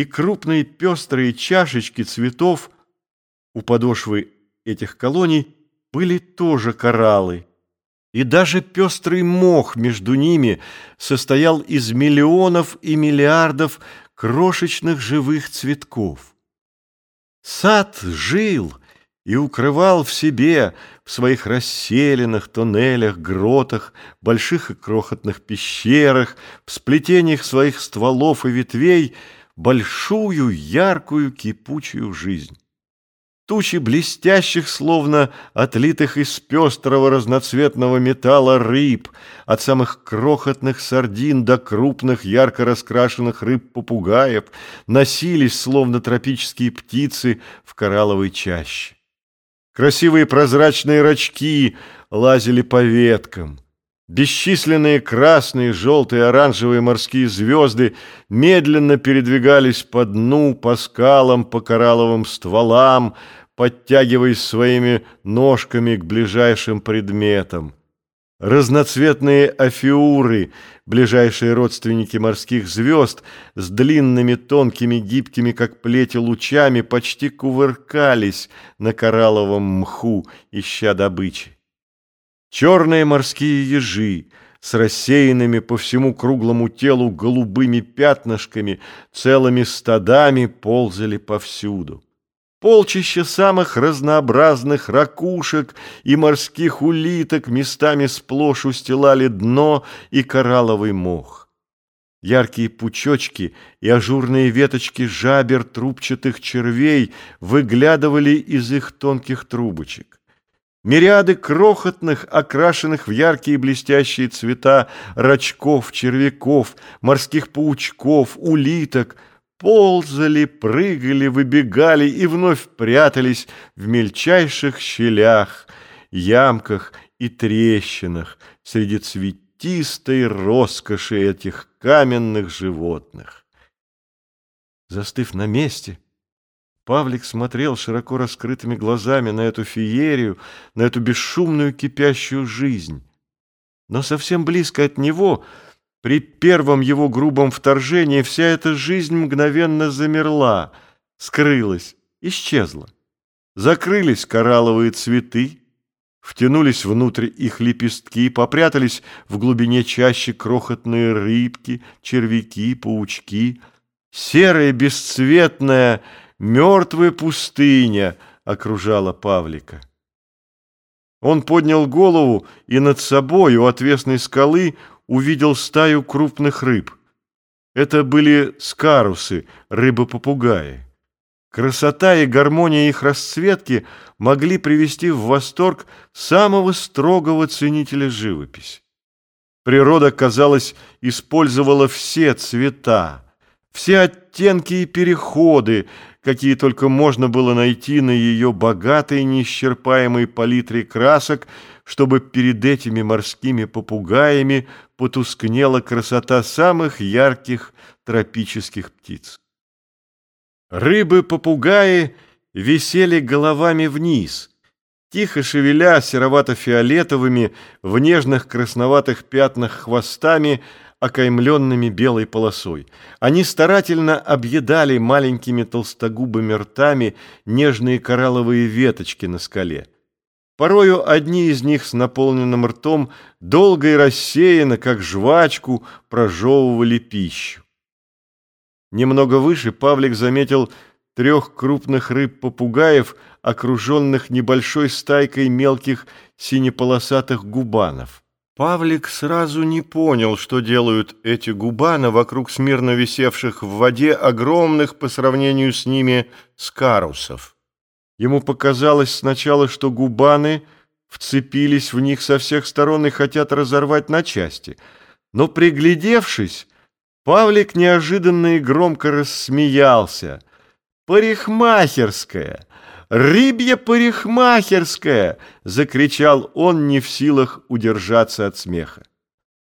и крупные пестрые чашечки цветов у подошвы этих колоний были тоже кораллы, и даже пестрый мох между ними состоял из миллионов и миллиардов крошечных живых цветков. Сад жил и укрывал в себе, в своих расселенных тоннелях, гротах, больших и крохотных пещерах, в сплетениях своих стволов и ветвей большую, яркую, кипучую жизнь. Тучи блестящих, словно отлитых из пестрого разноцветного металла рыб, от самых крохотных сардин до крупных ярко раскрашенных рыб-попугаев, носились, словно тропические птицы, в коралловой чаще. Красивые прозрачные рачки лазили по веткам. Бесчисленные красные, желтые, оранжевые морские звезды медленно передвигались по дну, по скалам, по коралловым стволам, подтягиваясь своими ножками к ближайшим предметам. Разноцветные афиуры, ближайшие родственники морских звезд, с длинными, тонкими, гибкими, как плети, лучами, почти кувыркались на коралловом мху, ища добычи. Черные морские ежи с рассеянными по всему круглому телу голубыми пятнышками, целыми стадами ползали повсюду. Полчища самых разнообразных ракушек и морских улиток местами сплошь устилали дно и коралловый мох. Яркие пучочки и ажурные веточки жабер трубчатых червей выглядывали из их тонких трубочек. Мириады крохотных, окрашенных в яркие блестящие цвета рачков, червяков, морских паучков, улиток — ползали, прыгали, выбегали и вновь прятались в мельчайших щелях, ямках и трещинах среди цветистой роскоши этих каменных животных. Застыв на месте, Павлик смотрел широко раскрытыми глазами на эту феерию, на эту бесшумную кипящую жизнь. Но совсем близко от него — при первом его грубом вторжении вся эта жизнь мгновенно замерла, скрылась, исчезла. Закрылись коралловые цветы, втянулись внутрь их лепестки, попрятались в глубине чаще крохотные рыбки, червяки, паучки. Серая, бесцветная, мертвая пустыня окружала Павлика. Он поднял голову, и над собой у отвесной скалы увидел стаю крупных рыб. Это были скарусы, рыбы-попугаи. Красота и гармония их расцветки могли привести в восторг самого строгого ценителя живописи. Природа, казалось, использовала все цвета, все оттенки и переходы, какие только можно было найти на ее богатой неисчерпаемой палитре красок, чтобы перед этими морскими попугаями потускнела красота самых ярких тропических птиц. Рыбы-попугаи висели головами вниз, тихо шевеля серовато-фиолетовыми в нежных красноватых пятнах хвостами, окаймленными белой полосой. Они старательно объедали маленькими толстогубыми ртами нежные коралловые веточки на скале. Порою одни из них с наполненным ртом долго и рассеянно, как жвачку, прожевывали пищу. Немного выше Павлик заметил трех крупных рыб-попугаев, окруженных небольшой стайкой мелких синеполосатых губанов. Павлик сразу не понял, что делают эти губаны вокруг смирно висевших в воде огромных по сравнению с ними скарусов. Ему показалось сначала, что губаны вцепились в них со всех сторон и хотят разорвать на части. Но, приглядевшись, Павлик неожиданно и громко рассмеялся. «Парикмахерская! Рыбья парикмахерская!» — закричал он, не в силах удержаться от смеха.